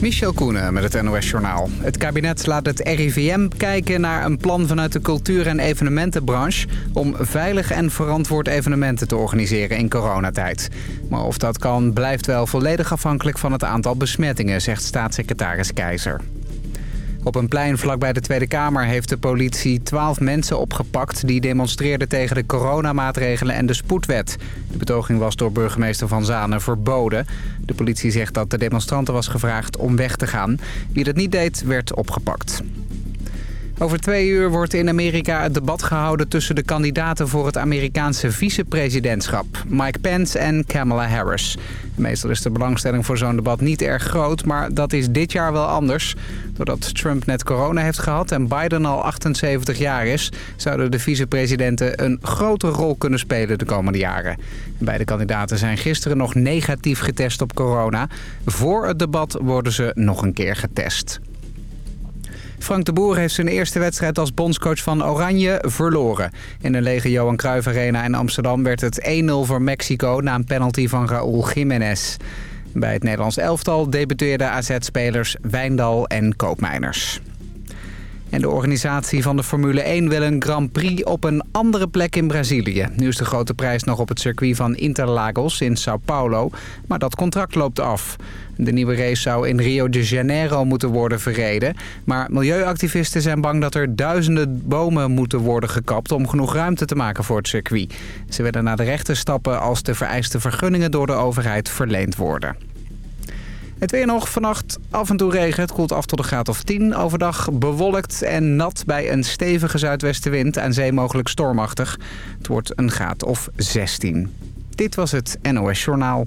Michel Koenen met het NOS-journaal. Het kabinet laat het RIVM kijken naar een plan vanuit de cultuur- en evenementenbranche... om veilig en verantwoord evenementen te organiseren in coronatijd. Maar of dat kan, blijft wel volledig afhankelijk van het aantal besmettingen... zegt staatssecretaris Keizer. Op een plein vlakbij de Tweede Kamer heeft de politie twaalf mensen opgepakt... die demonstreerden tegen de coronamaatregelen en de spoedwet. De betoging was door burgemeester Van Zanen verboden. De politie zegt dat de demonstranten was gevraagd om weg te gaan. Wie dat niet deed, werd opgepakt. Over twee uur wordt in Amerika het debat gehouden tussen de kandidaten voor het Amerikaanse vicepresidentschap. Mike Pence en Kamala Harris. Meestal is de belangstelling voor zo'n debat niet erg groot, maar dat is dit jaar wel anders. Doordat Trump net corona heeft gehad en Biden al 78 jaar is... zouden de vicepresidenten een grotere rol kunnen spelen de komende jaren. Beide kandidaten zijn gisteren nog negatief getest op corona. Voor het debat worden ze nog een keer getest. Frank de Boer heeft zijn eerste wedstrijd als bondscoach van Oranje verloren. In de lege Johan Cruijff Arena in Amsterdam werd het 1-0 voor Mexico na een penalty van Raúl Jiménez. Bij het Nederlands elftal debuteerden AZ-spelers Wijndal en Koopmeiners. En de organisatie van de Formule 1 wil een Grand Prix op een andere plek in Brazilië. Nu is de grote prijs nog op het circuit van Interlagos in Sao Paulo. Maar dat contract loopt af. De nieuwe race zou in Rio de Janeiro moeten worden verreden. Maar milieuactivisten zijn bang dat er duizenden bomen moeten worden gekapt... om genoeg ruimte te maken voor het circuit. Ze willen naar de rechter stappen als de vereiste vergunningen door de overheid verleend worden. Het weer nog vannacht af en toe regen. Het koelt af tot een graad of 10. Overdag bewolkt en nat bij een stevige zuidwestenwind. Aan zee mogelijk stormachtig. Het wordt een graad of 16. Dit was het NOS Journaal.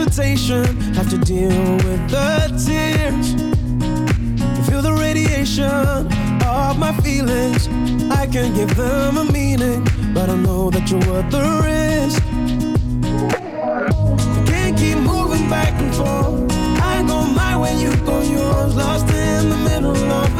Hesitation. Have to deal with the tears. Feel the radiation about my feelings. I can give them a meaning, but I know that you're worth the risk. Can't keep moving back and forth. I go my way, you go yours, lost in the middle of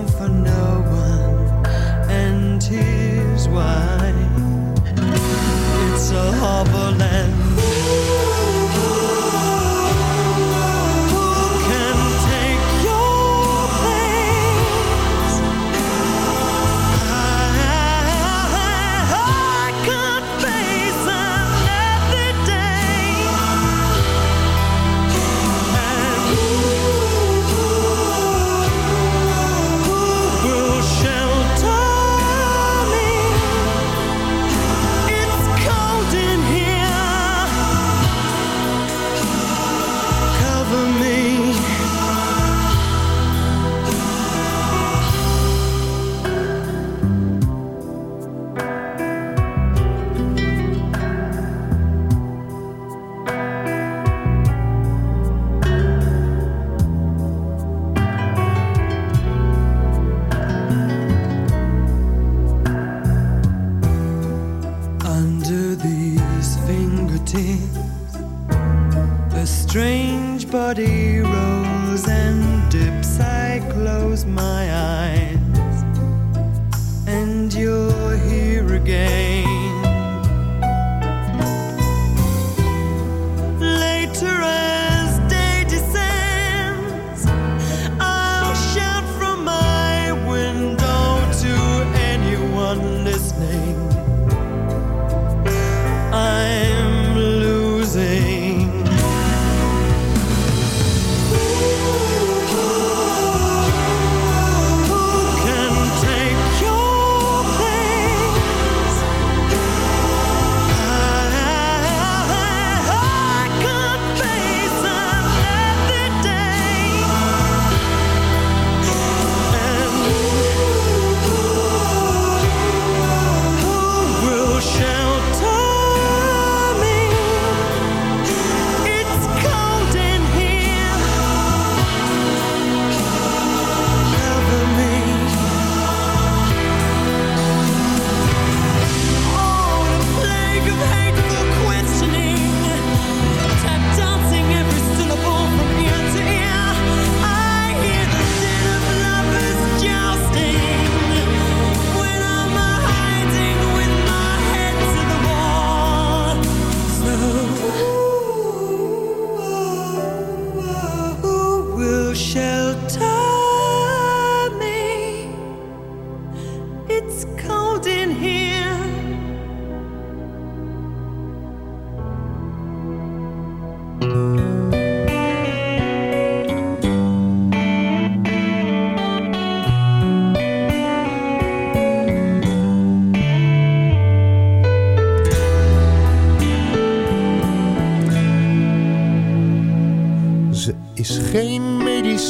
body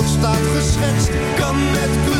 rood staat geschetst, kan met kleur.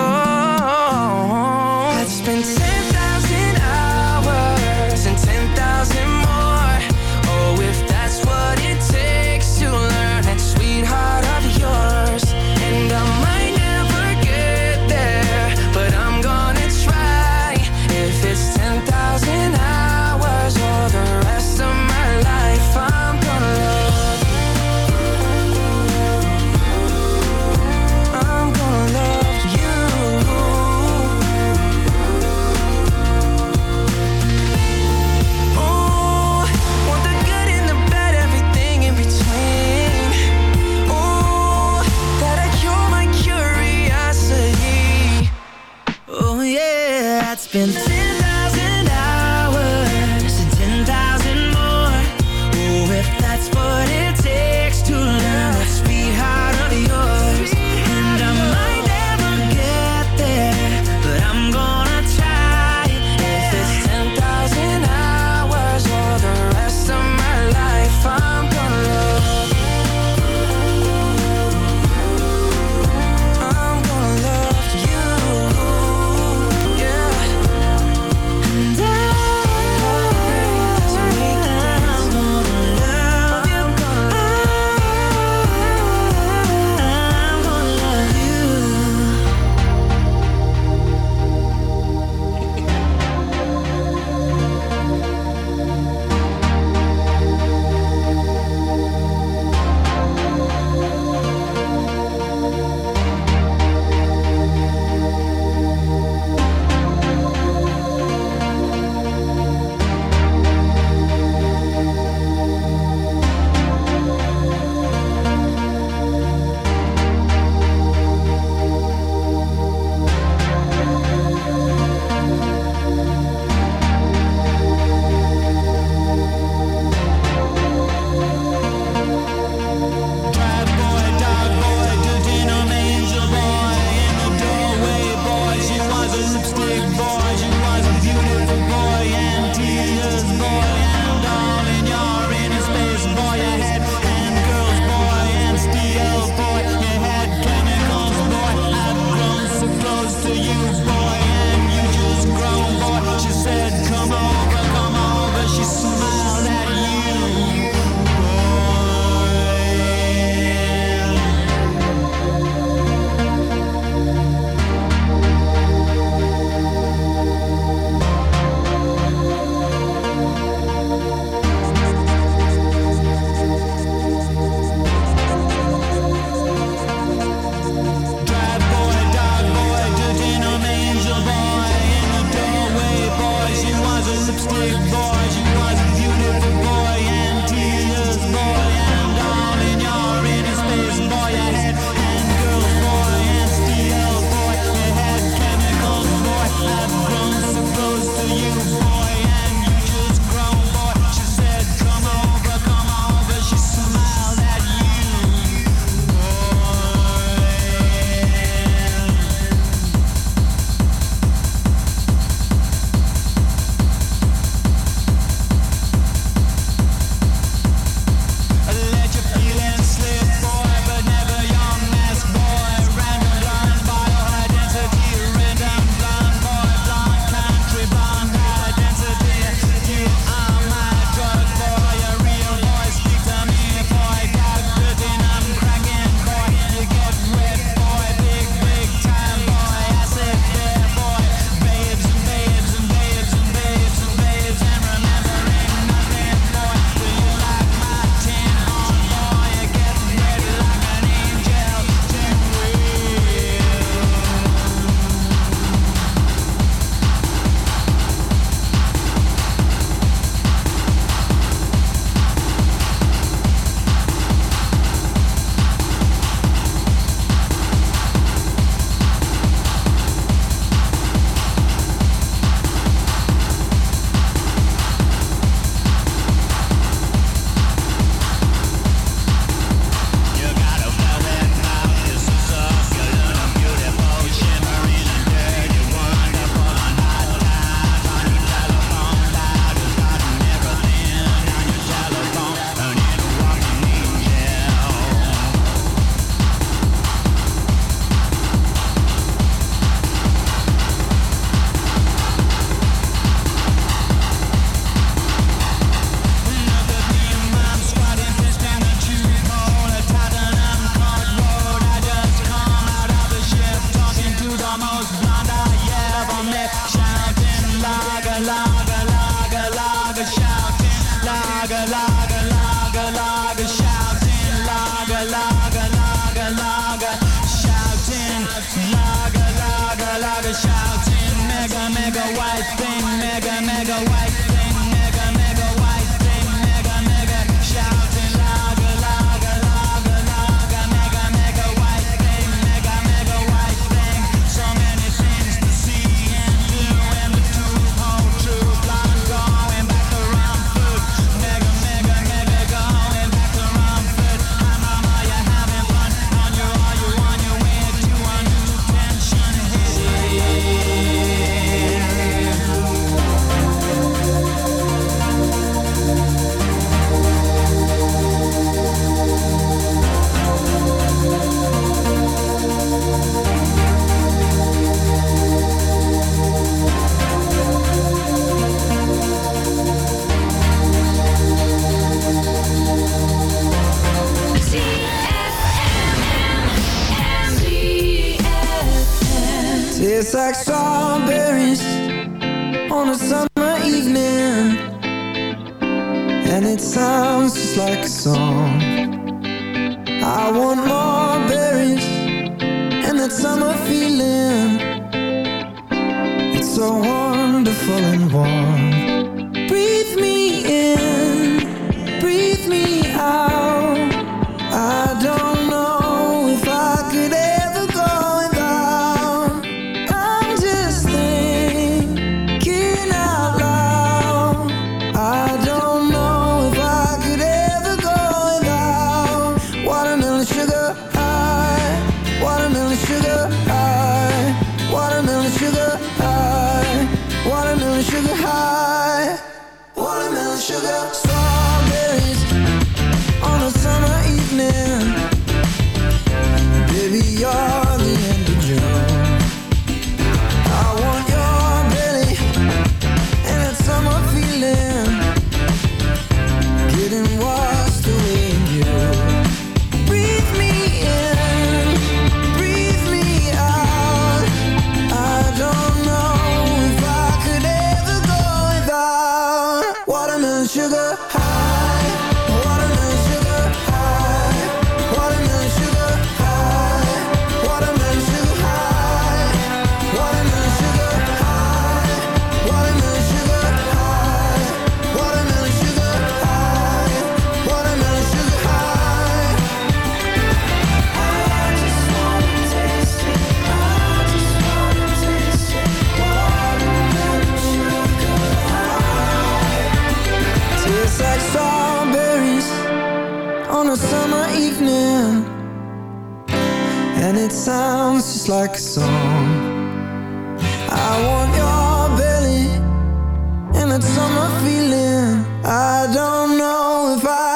so wonderful and warm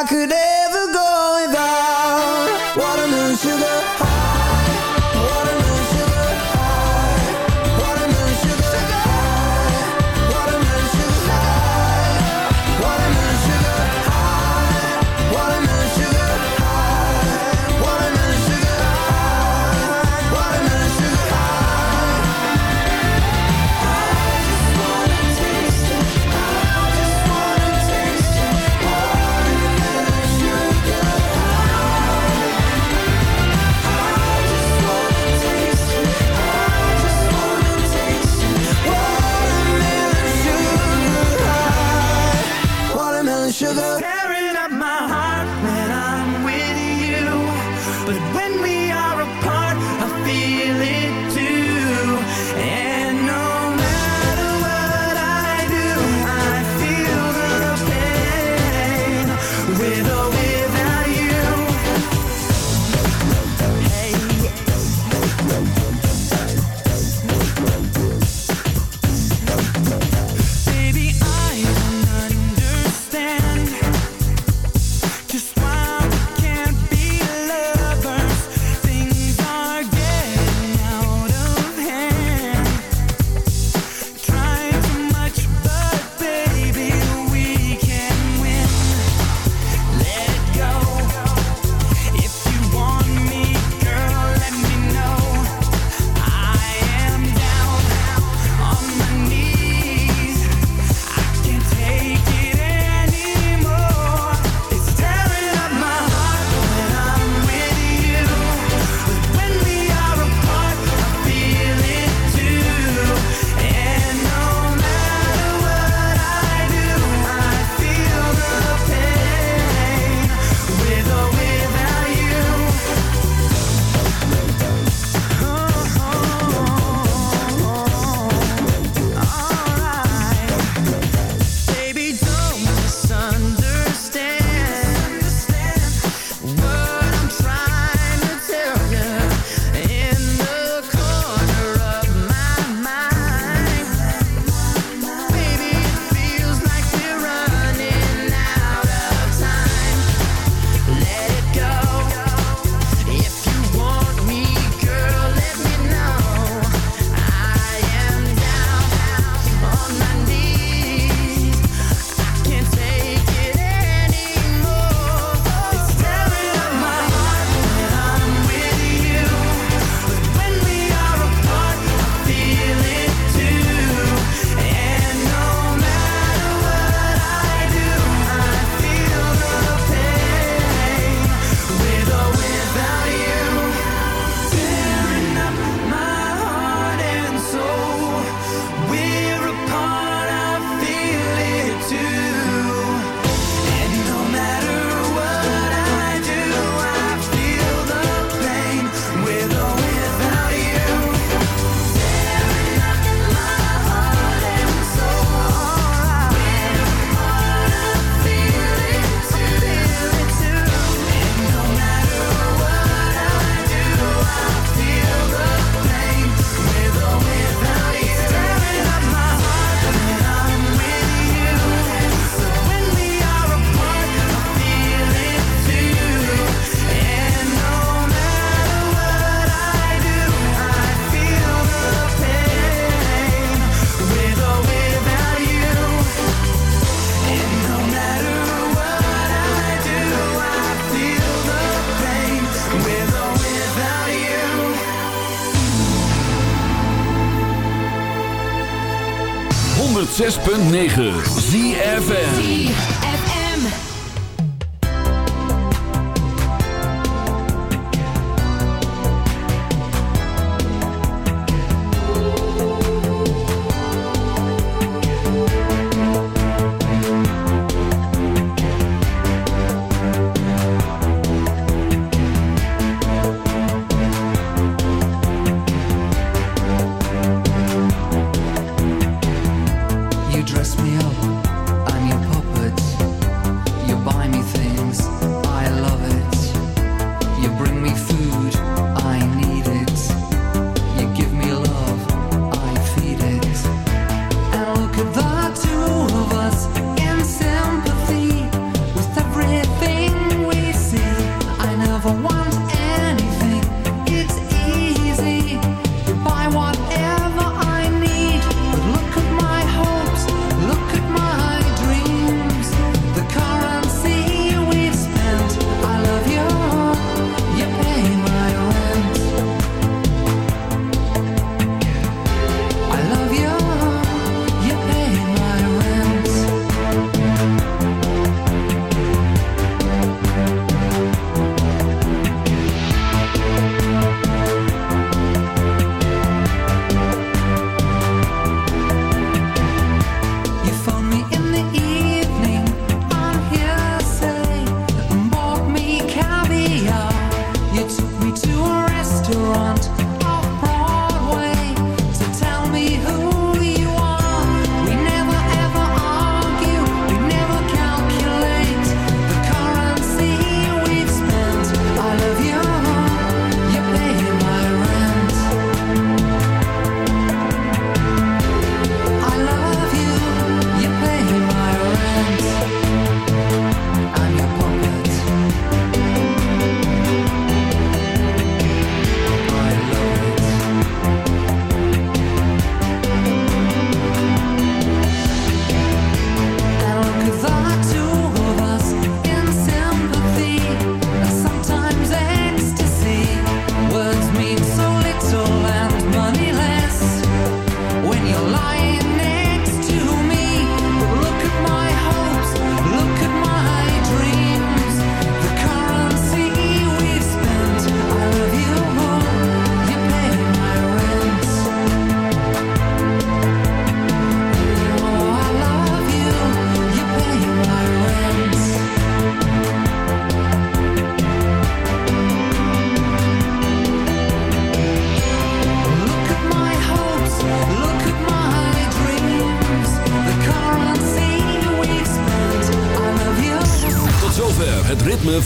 could ever 106.9 ZFN